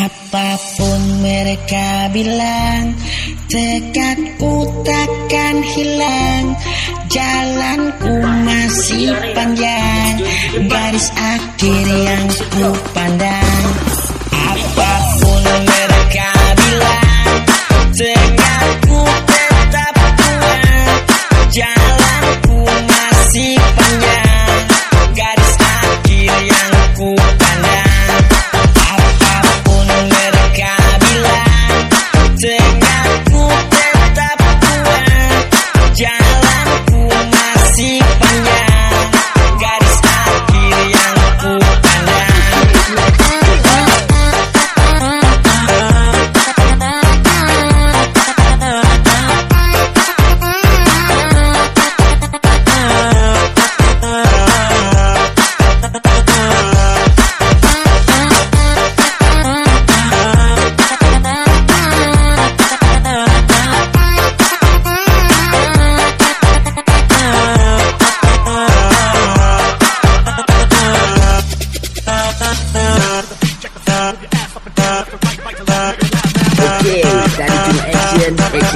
Apa pun mereka bilang Tekadku takkan hilang. Jalanku masih panjang Garis akhir yang ku pandang. Apa pun mereka bilang Tekadku tetap kuat Jalanku masih panjang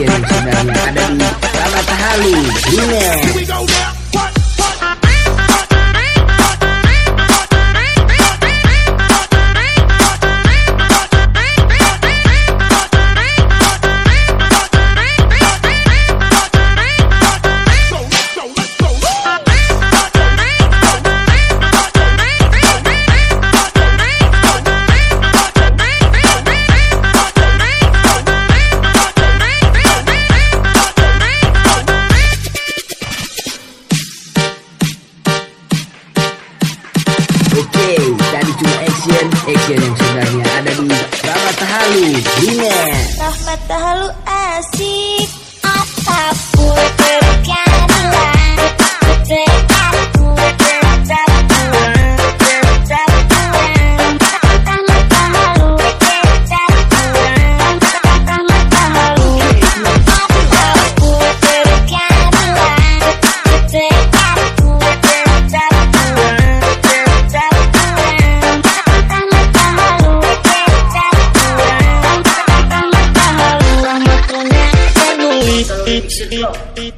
yang sebenarnya ada di Ramata Halu, Dunia. Tadi cuma action, action yang sebenarnya ada di Ramata Halu, Dunia. Rahmat halu asik Apa pun should go.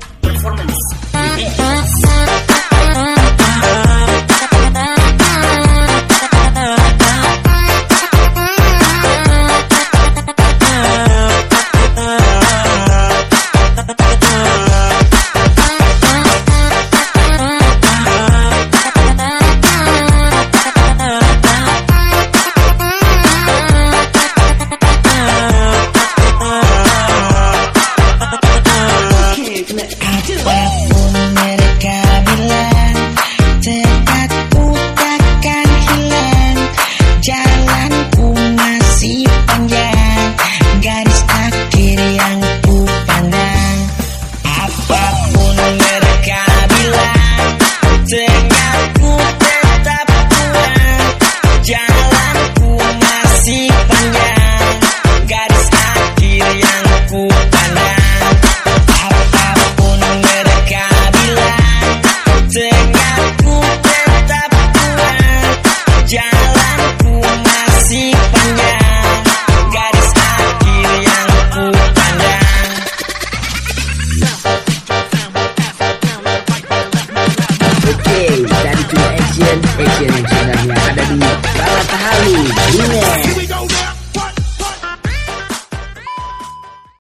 Jalanku masih panjang. Garis akhir yang ku Fashion yang ada di bawah tali